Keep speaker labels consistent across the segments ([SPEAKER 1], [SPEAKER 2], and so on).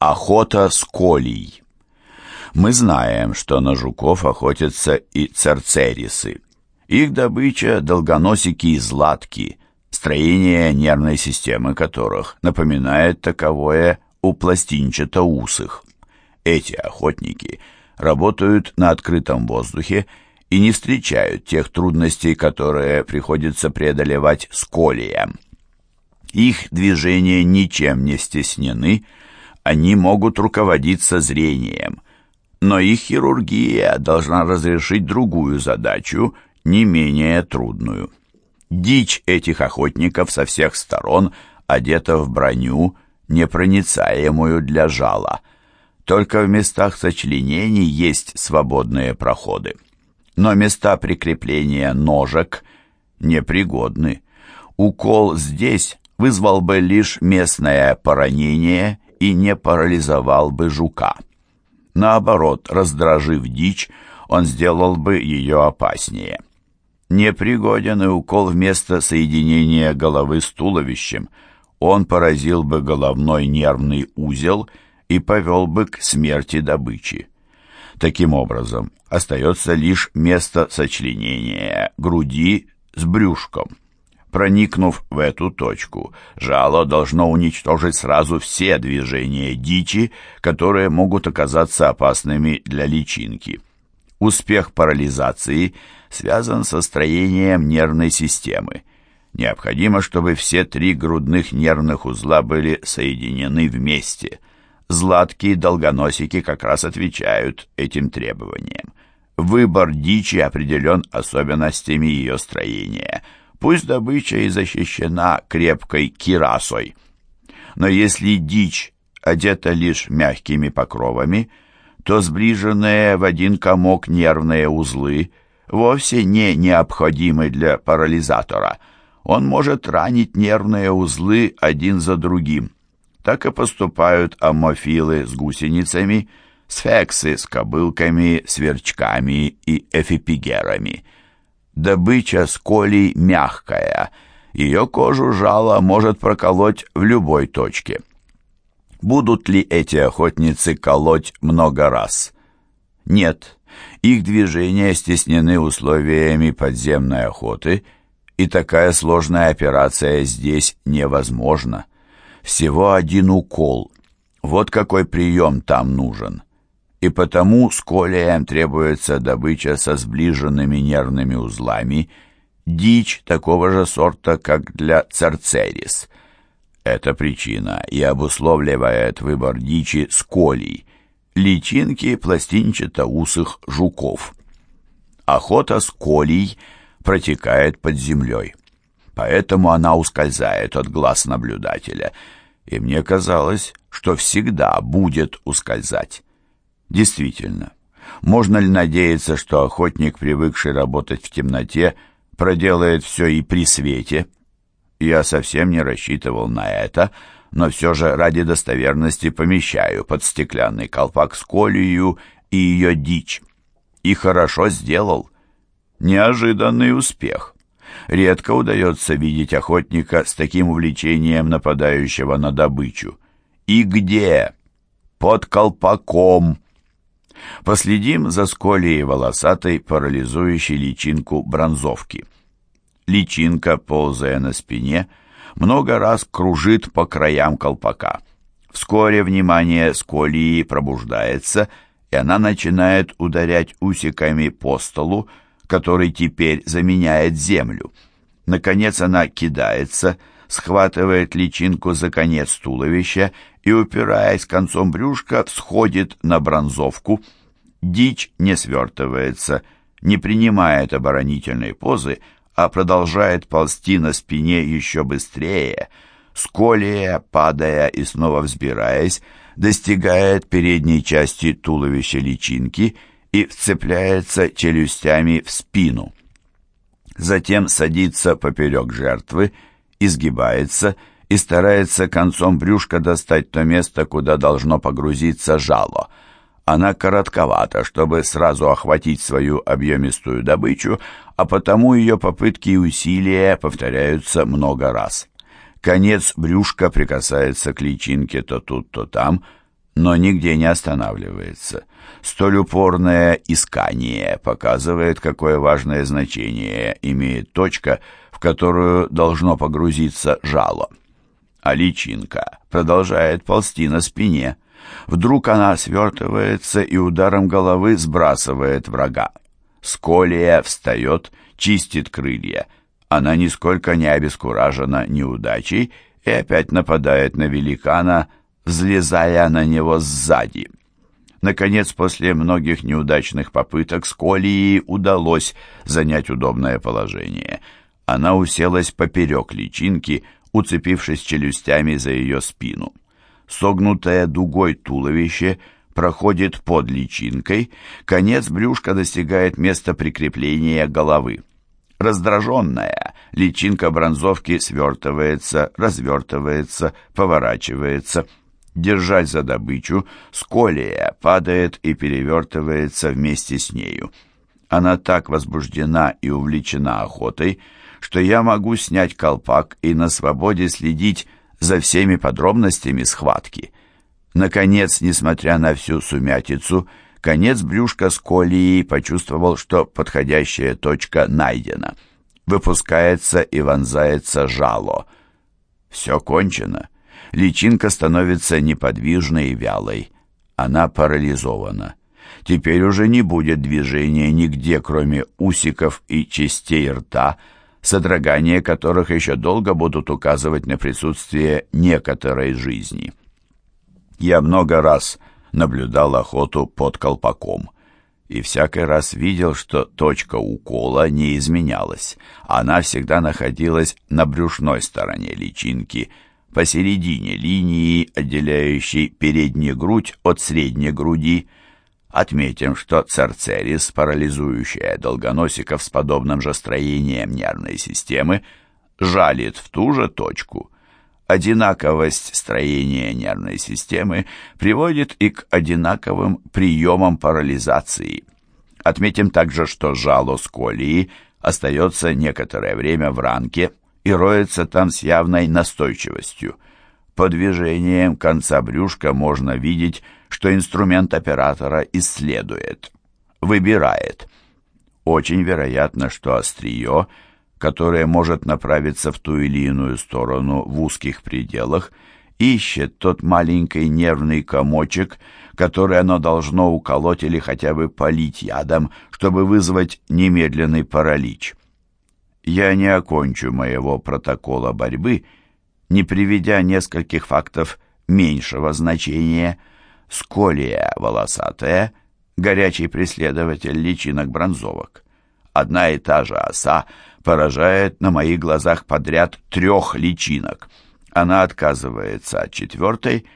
[SPEAKER 1] Охота с колей. Мы знаем, что на жуков охотятся и церцерисы. Их добыча – долгоносики и златки, строение нервной системы которых напоминает таковое у пластинчато-усых. Эти охотники работают на открытом воздухе и не встречают тех трудностей, которые приходится преодолевать с колием. Их движения ничем не стеснены, они могут руководиться зрением, но их хирургия должна разрешить другую задачу, не менее трудную. Дичь этих охотников со всех сторон одета в броню, непроницаемую для жала. Только в местах сочленений есть свободные проходы. Но места прикрепления ножек непригодны. Укол здесь вызвал бы лишь местное поранение и не парализовал бы жука. Наоборот, раздражив дичь, он сделал бы ее опаснее. Непригоден и укол вместо соединения головы с туловищем. Он поразил бы головной нервный узел и повел бы к смерти добычи. Таким образом, остается лишь место сочленения груди с брюшком. Проникнув в эту точку, жало должно уничтожить сразу все движения дичи, которые могут оказаться опасными для личинки. Успех парализации связан со строением нервной системы. Необходимо, чтобы все три грудных нервных узла были соединены вместе. Златкие долгоносики как раз отвечают этим требованиям. Выбор дичи определен особенностями ее строения – Пусть добыча и защищена крепкой кирасой. Но если дичь одета лишь мягкими покровами, то сближенные в один комок нервные узлы вовсе не необходимы для парализатора. Он может ранить нервные узлы один за другим. Так и поступают амофилы с гусеницами, сфексы с кобылками, сверчками и эфипигерами – Добыча сколей мягкая, ее кожу жало может проколоть в любой точке. Будут ли эти охотницы колоть много раз? Нет, их движения стеснены условиями подземной охоты, и такая сложная операция здесь невозможна. Всего один укол. Вот какой прием там нужен и потому сколиям требуется добыча со сближенными нервными узлами, дичь такого же сорта, как для церцерис. Эта причина и обусловливает выбор дичи сколий, личинки пластинчато-усых жуков. Охота сколий протекает под землей, поэтому она ускользает от глаз наблюдателя, и мне казалось, что всегда будет ускользать. Действительно, можно ли надеяться, что охотник, привыкший работать в темноте, проделает все и при свете? Я совсем не рассчитывал на это, но все же ради достоверности помещаю под стеклянный колпак с колею и ее дичь. И хорошо сделал. Неожиданный успех. Редко удается видеть охотника с таким увлечением нападающего на добычу. И где? Под колпаком. Последим за сколией волосатой, парализующей личинку бронзовки. Личинка, ползая на спине, много раз кружит по краям колпака. Вскоре внимание сколии пробуждается, и она начинает ударять усиками по столу, который теперь заменяет землю. Наконец она кидается, схватывает личинку за конец туловища и, упираясь концом брюшка, всходит на бронзовку. Дичь не свертывается, не принимает оборонительной позы, а продолжает ползти на спине еще быстрее, сколия, падая и снова взбираясь, достигает передней части туловища личинки и вцепляется челюстями в спину. Затем садится поперек жертвы, изгибается и старается концом брюшка достать то место, куда должно погрузиться жало. Она коротковата, чтобы сразу охватить свою объемистую добычу, а потому ее попытки и усилия повторяются много раз. Конец брюшка прикасается к личинке то тут, то там, но нигде не останавливается. Столь упорное искание показывает, какое важное значение имеет точка, которую должно погрузиться жало. А личинка продолжает ползти на спине. Вдруг она свертывается и ударом головы сбрасывает врага. Сколия встает, чистит крылья. Она нисколько не обескуражена неудачей и опять нападает на великана, взлезая на него сзади. Наконец, после многих неудачных попыток Сколии удалось занять удобное положение. Она уселась поперек личинки, уцепившись челюстями за ее спину. Согнутое дугой туловище проходит под личинкой, конец брюшка достигает места прикрепления головы. Раздраженная, личинка бронзовки свертывается, развертывается, поворачивается – держать за добычу, сколия падает и перевертывается вместе с нею. Она так возбуждена и увлечена охотой, что я могу снять колпак и на свободе следить за всеми подробностями схватки. Наконец, несмотря на всю сумятицу, конец брюшка сколии почувствовал, что подходящая точка найдена. Выпускается и вонзается жало. Все кончено личинка становится неподвижной и вялой. Она парализована. Теперь уже не будет движения нигде, кроме усиков и частей рта, содрогания которых еще долго будут указывать на присутствие некоторой жизни. Я много раз наблюдал охоту под колпаком и всякий раз видел, что точка укола не изменялась. Она всегда находилась на брюшной стороне личинки – посередине линии, отделяющей переднюю грудь от средней груди. Отметим, что церцерис, парализующая долгоносиков с подобным же строением нервной системы, жалит в ту же точку. Одинаковость строения нервной системы приводит и к одинаковым приемам парализации. Отметим также, что жало сколии остается некоторое время в ранке и роется там с явной настойчивостью. По движениям конца брюшка можно видеть, что инструмент оператора исследует, выбирает. Очень вероятно, что острие, которое может направиться в ту или иную сторону в узких пределах, ищет тот маленький нервный комочек, который оно должно уколоть или хотя бы полить ядом, чтобы вызвать немедленный паралич я не окончу моего протокола борьбы, не приведя нескольких фактов меньшего значения. Сколия волосатая, горячий преследователь личинок бронзовок. Одна и та же оса поражает на моих глазах подряд трех личинок. Она отказывается от четвертой,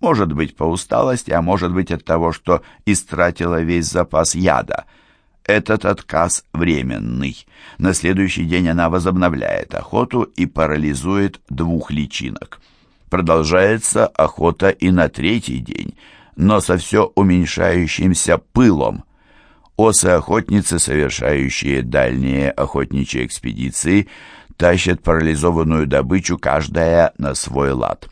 [SPEAKER 1] может быть по усталости, а может быть от того, что истратила весь запас яда — этот отказ временный. На следующий день она возобновляет охоту и парализует двух личинок. Продолжается охота и на третий день, но со все уменьшающимся пылом. Осы-охотницы, совершающие дальние охотничьи экспедиции, тащат парализованную добычу каждая на свой лад.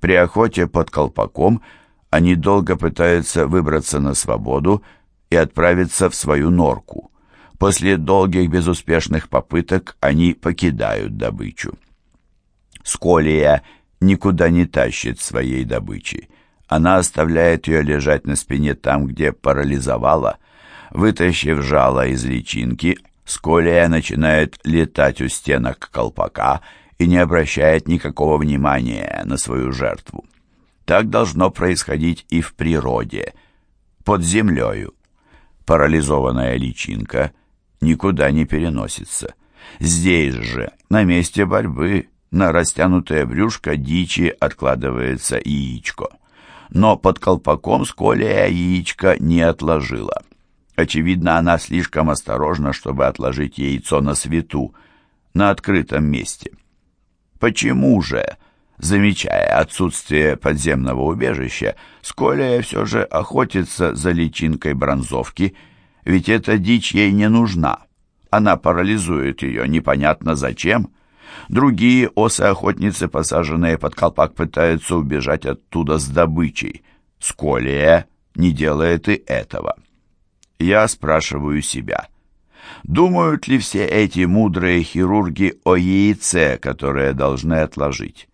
[SPEAKER 1] При охоте под колпаком они долго пытаются выбраться на свободу, и отправиться в свою норку. После долгих безуспешных попыток они покидают добычу. Сколия никуда не тащит своей добычи. Она оставляет ее лежать на спине там, где парализовала. Вытащив жало из личинки, Сколия начинает летать у стенок колпака и не обращает никакого внимания на свою жертву. Так должно происходить и в природе, под землею парализованная личинка никуда не переносится. Здесь же, на месте борьбы, на растянутое брюшко дичи откладывается яичко. Но под колпаком сколия яичко не отложила. Очевидно, она слишком осторожна, чтобы отложить яйцо на свету, на открытом месте. Почему же, замечая отсутствие подземного убежища, Сколия все же охотится за личинкой бронзовки, ведь эта дичь ей не нужна. Она парализует ее непонятно зачем. Другие осы-охотницы, посаженные под колпак, пытаются убежать оттуда с добычей. Сколия не делает и этого. Я спрашиваю себя, думают ли все эти мудрые хирурги о яйце, которое должны отложить?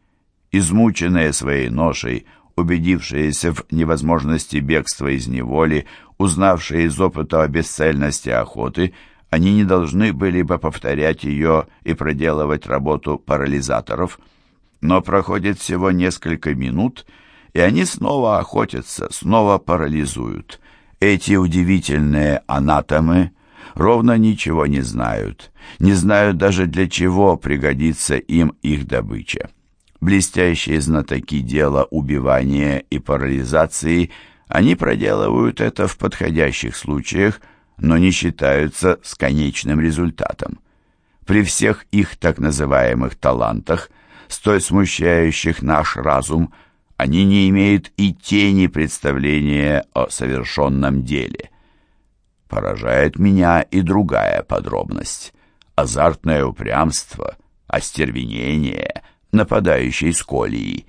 [SPEAKER 1] Измученные своей ношей, убедившиеся в невозможности бегства из неволи, узнавшие из опыта о бесцельности охоты, они не должны были бы повторять ее и проделывать работу парализаторов. Но проходит всего несколько минут, и они снова охотятся, снова парализуют. Эти удивительные анатомы ровно ничего не знают, не знают даже для чего пригодится им их добыча. Блестящие знатоки дела убивания и парализации, они проделывают это в подходящих случаях, но не считаются с конечным результатом. При всех их так называемых талантах, столь смущающих наш разум, они не имеют и тени представления о совершенном деле. Поражает меня и другая подробность. Азартное упрямство, остервенение, нападающей сколии.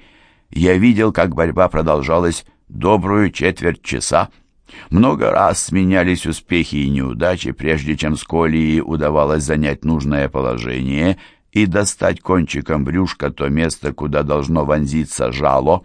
[SPEAKER 1] Я видел, как борьба продолжалась добрую четверть часа, много раз сменялись успехи и неудачи, прежде чем Сколии удавалось занять нужное положение и достать кончиком брюшка то место, куда должно вонзиться жало.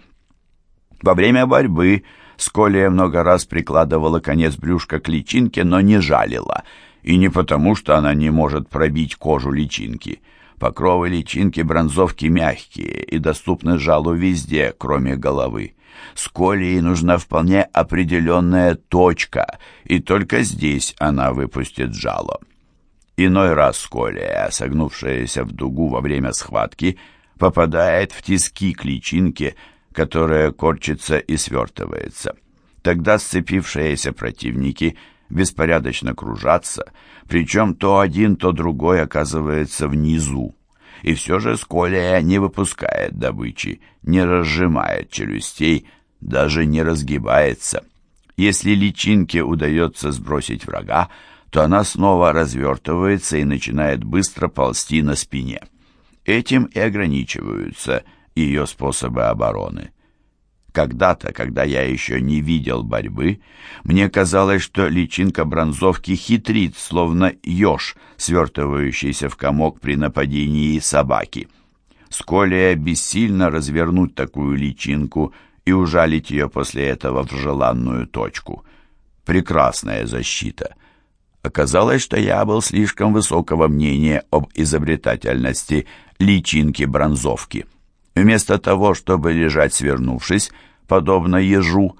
[SPEAKER 1] Во время борьбы Сколия много раз прикладывала конец брюшка к личинке, но не жалила, и не потому, что она не может пробить кожу личинки. Покровы личинки бронзовки мягкие и доступны жалу везде, кроме головы. Сколии нужна вполне определенная точка, и только здесь она выпустит жало. Иной раз сколия, согнувшаяся в дугу во время схватки, попадает в тиски к личинке, которая корчится и свертывается. Тогда сцепившиеся противники беспорядочно кружатся, причем то один, то другой оказывается внизу. И все же Сколия не выпускает добычи, не разжимает челюстей, даже не разгибается. Если личинке удается сбросить врага, то она снова развертывается и начинает быстро ползти на спине. Этим и ограничиваются ее способы обороны. Когда-то, когда я еще не видел борьбы, мне казалось, что личинка бронзовки хитрит, словно еж, свертывающийся в комок при нападении собаки. Сколия бессильно развернуть такую личинку и ужалить ее после этого в желанную точку. Прекрасная защита. Оказалось, что я был слишком высокого мнения об изобретательности личинки бронзовки. Вместо того, чтобы лежать свернувшись, подобно ежу,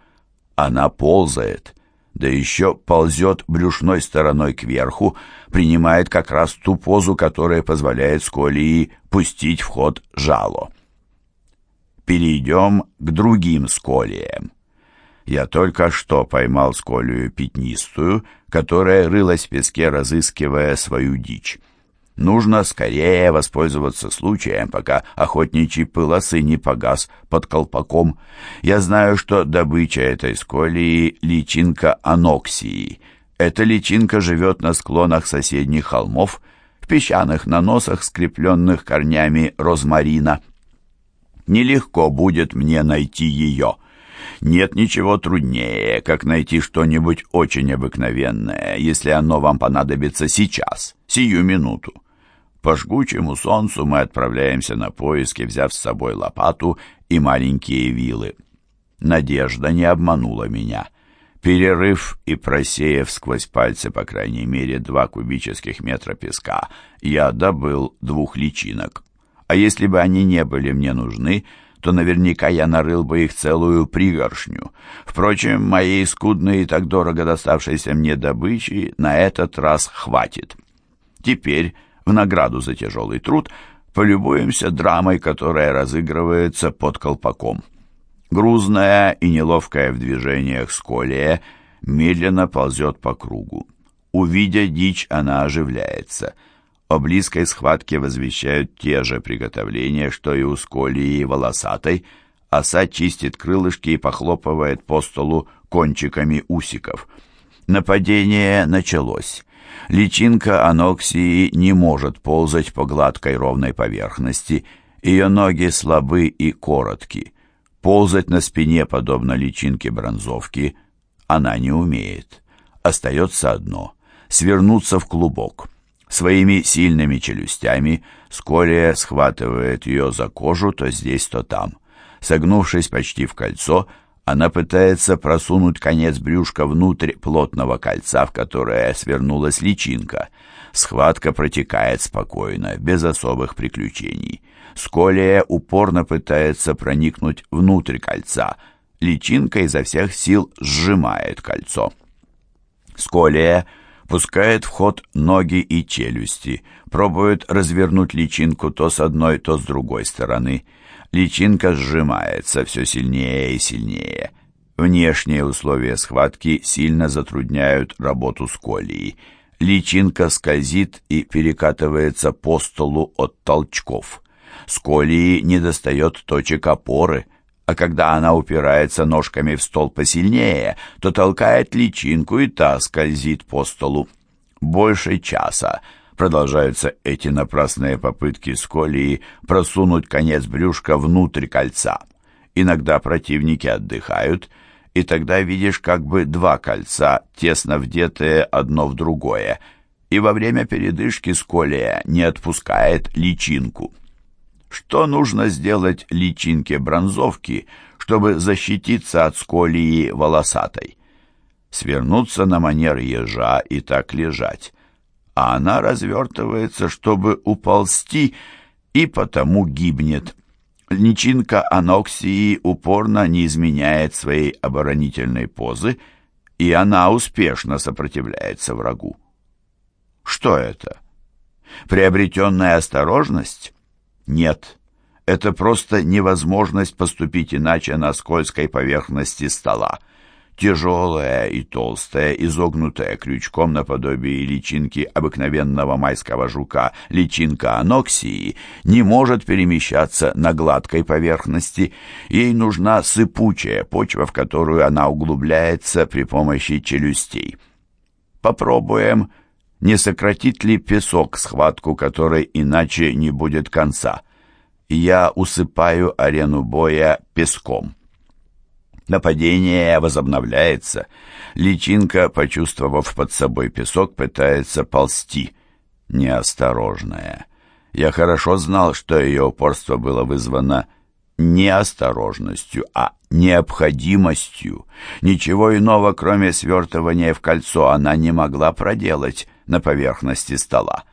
[SPEAKER 1] она ползает, да еще ползет брюшной стороной кверху, принимает как раз ту позу, которая позволяет сколии пустить в ход жало. Перейдем к другим сколиям. Я только что поймал сколию пятнистую, которая рылась в песке, разыскивая свою дичь. Нужно скорее воспользоваться случаем, пока охотничий пылосы не погас под колпаком. Я знаю, что добыча этой сколии — личинка аноксии. Эта личинка живет на склонах соседних холмов, в песчаных наносах, скрепленных корнями розмарина. Нелегко будет мне найти ее. Нет ничего труднее, как найти что-нибудь очень обыкновенное, если оно вам понадобится сейчас, сию минуту. По жгучему солнцу мы отправляемся на поиски, взяв с собой лопату и маленькие вилы. Надежда не обманула меня. Перерыв и просеяв сквозь пальцы, по крайней мере, два кубических метра песка, я добыл двух личинок. А если бы они не были мне нужны, то наверняка я нарыл бы их целую пригоршню. Впрочем, моей скудной и так дорого доставшейся мне добычи на этот раз хватит. Теперь в награду за тяжелый труд, полюбуемся драмой, которая разыгрывается под колпаком. Грузная и неловкая в движениях сколия медленно ползет по кругу. Увидя дичь, она оживляется. О близкой схватке возвещают те же приготовления, что и у сколии волосатой. Оса чистит крылышки и похлопывает по столу кончиками усиков. Нападение началось. Личинка аноксии не может ползать по гладкой ровной поверхности, ее ноги слабы и коротки. Ползать на спине, подобно личинке бронзовки, она не умеет. Остается одно — свернуться в клубок. Своими сильными челюстями Скория схватывает ее за кожу то здесь, то там. Согнувшись почти в кольцо, она пытается просунуть конец брюшка внутрь плотного кольца, в которое свернулась личинка. Схватка протекает спокойно, без особых приключений. Сколия упорно пытается проникнуть внутрь кольца. Личинка изо всех сил сжимает кольцо. Сколия пускает в ход ноги и челюсти, пробует развернуть личинку то с одной, то с другой стороны. Личинка сжимается все сильнее и сильнее. Внешние условия схватки сильно затрудняют работу сколии. Личинка скользит и перекатывается по столу от толчков. Сколии недостает точек опоры, а когда она упирается ножками в стол посильнее, то толкает личинку, и та скользит по столу. Больше часа продолжаются эти напрасные попытки сколии просунуть конец брюшка внутрь кольца. Иногда противники отдыхают, и тогда видишь как бы два кольца, тесно вдетые одно в другое, и во время передышки сколия не отпускает личинку. Что нужно сделать личинке бронзовки, чтобы защититься от сколии волосатой? Свернуться на манер ежа и так лежать, а она развертывается, чтобы уползти, и потому гибнет. Личинка аноксии упорно не изменяет своей оборонительной позы, и она успешно сопротивляется врагу. Что это? Приобретенная осторожность? Нет, это просто невозможность поступить иначе на скользкой поверхности стола. Тяжелая и толстая, изогнутая крючком наподобие личинки обыкновенного майского жука, личинка аноксии, не может перемещаться на гладкой поверхности. Ей нужна сыпучая почва, в которую она углубляется при помощи челюстей. Попробуем не сократит ли песок схватку, которой иначе не будет конца. Я усыпаю арену боя песком. Нападение возобновляется. Личинка, почувствовав под собой песок, пытается ползти. Неосторожная. Я хорошо знал, что ее упорство было вызвано не осторожностью, а необходимостью. Ничего иного, кроме свертывания в кольцо, она не могла проделать на поверхности стола.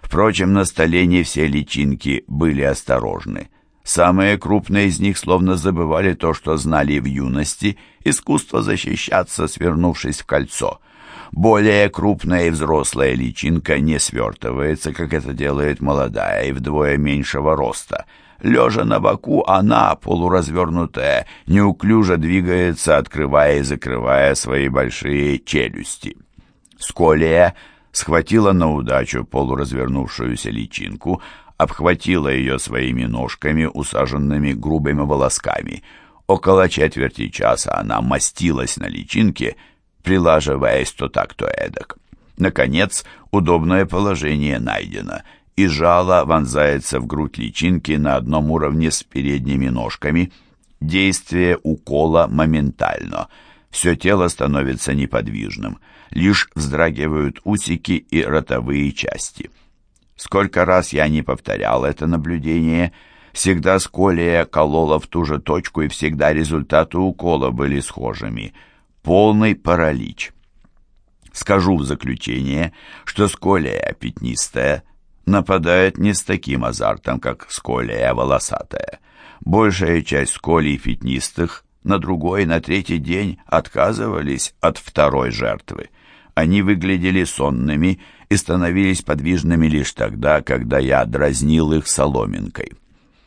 [SPEAKER 1] Впрочем, на столе не все личинки были осторожны. Самые крупные из них словно забывали то, что знали в юности, искусство защищаться, свернувшись в кольцо. Более крупная и взрослая личинка не свертывается, как это делает молодая и вдвое меньшего роста. Лежа на боку, она, полуразвернутая, неуклюже двигается, открывая и закрывая свои большие челюсти. Сколия схватила на удачу полуразвернувшуюся личинку, обхватила ее своими ножками, усаженными грубыми волосками. Около четверти часа она мастилась на личинке, прилаживаясь то так, то эдак. Наконец, удобное положение найдено, и жало вонзается в грудь личинки на одном уровне с передними ножками. Действие укола моментально. Все тело становится неподвижным лишь вздрагивают усики и ротовые части. Сколько раз я не повторял это наблюдение, всегда сколия колола в ту же точку, и всегда результаты укола были схожими. Полный паралич. Скажу в заключение, что сколия пятнистая нападает не с таким азартом, как сколия волосатая. Большая часть сколий пятнистых на другой и на третий день отказывались от второй жертвы. Они выглядели сонными и становились подвижными лишь тогда, когда я дразнил их соломинкой.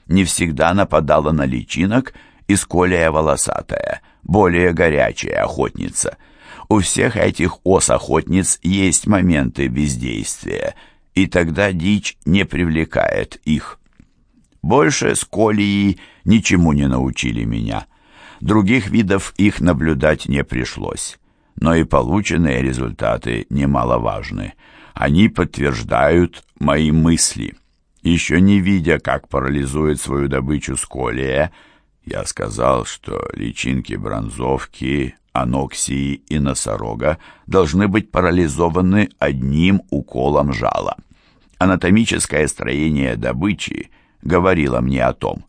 [SPEAKER 1] Не всегда нападала на личинок и сколия волосатая, более горячая охотница. У всех этих ос-охотниц есть моменты бездействия, и тогда дичь не привлекает их. Больше сколии ничему не научили меня. Других видов их наблюдать не пришлось но и полученные результаты немаловажны. Они подтверждают мои мысли. Еще не видя, как парализует свою добычу сколия, Я сказал, что личинки бронзовки, аноксии и носорога должны быть парализованы одним уколом жала. Анатомическое строение добычи говорило мне о том.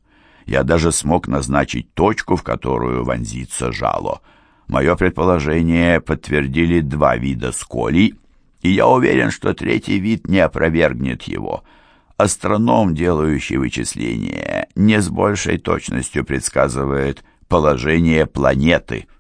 [SPEAKER 1] Я даже смог назначить точку, в которую вонзится жало. Мое предположение подтвердили два вида сколей, и я уверен, что третий вид не опровергнет его – Астроном, делающий вычисления, не с большей точностью предсказывает положение планеты –